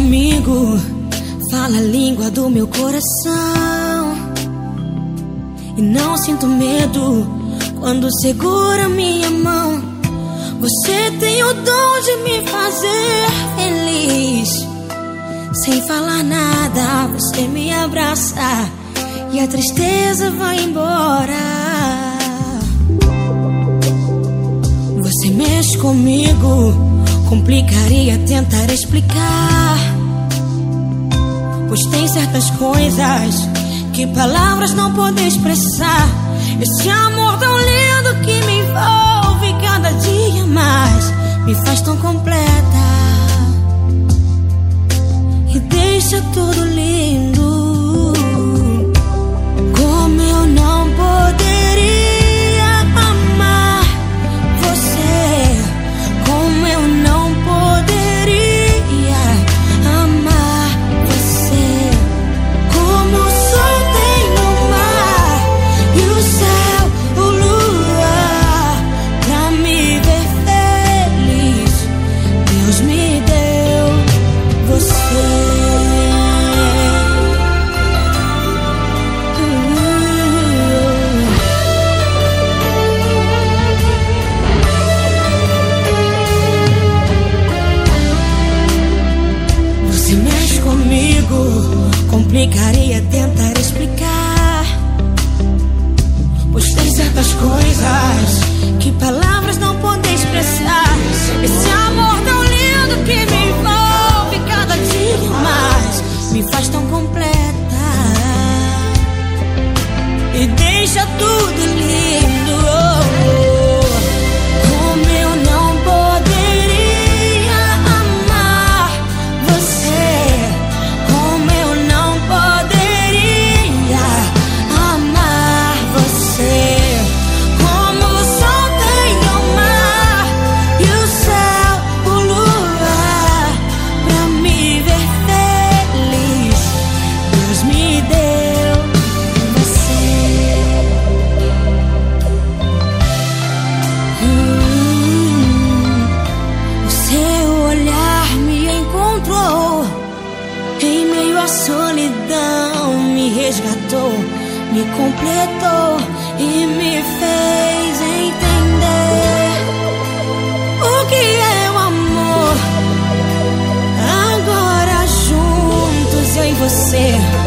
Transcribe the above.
Comigo, fala a língua do meu coração. E não sinto medo quando segura minha mão. Você tem o dom de me fazer feliz. Sem falar nada, você me abraça e a tristeza vai embora. Você mexe comigo, complicaria tentar explicar. Pois tem certas coisas que palavras não podem expressar. Esse amor tão lindo que me envolve cada dia mais me faz tão completa e deixa tudo lindo. Comigo, complicaria tentar explicar. Pois tem certas coisas que palavras não podem expressar. Esse amor tão lindo que me envolve cada dia mais me faz tão completa e deixa tudo lindo. solidão me resgatou, me completou e me fez entender o que é o amor. Agora juntos eu e você.